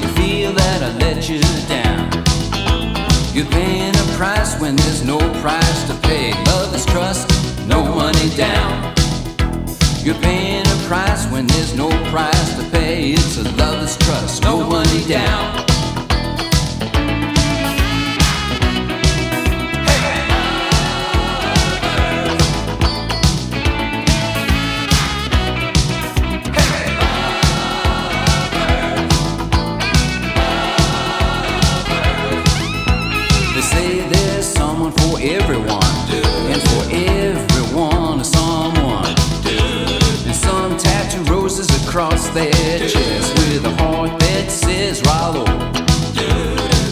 you feel that I let you down. You're paying a price when there's no price to pay. Trust, no money down. You're paying a price when there's no price to pay. It's a loveless trust, no money down. For everyone, and for everyone someone. And some tattoo roses across their chest with a heart that says Rollo.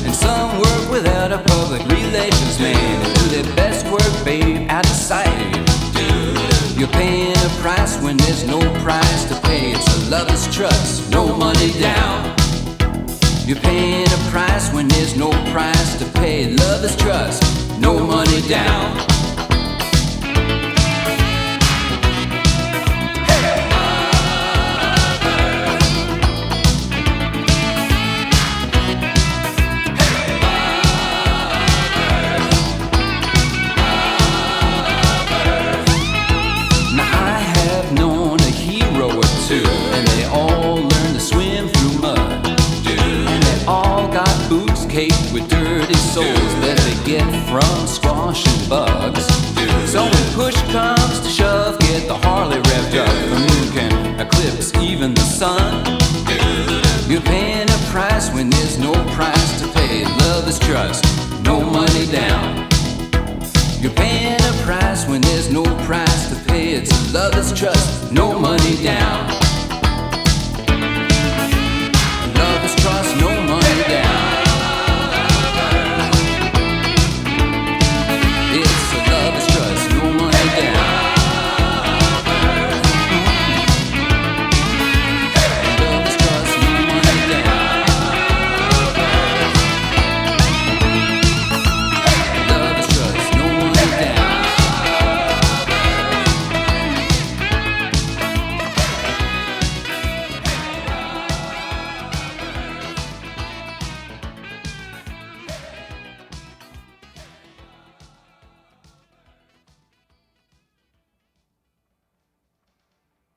And some work without a public relations man and do their best work, babe, out of sight. You're paying a price when there's no price to pay. It's a lover's trust, no money down. You're paying a price when there's no price to pay. Love is trust, no money down. From squashing bugs. So when push comes to shove, get the Harley revved up. The moon can eclipse even the sun. You're paying a price when there's no price to pay. Love is trust, no money down. You're paying a price when there's no price to pay. It's love is trust, no money down.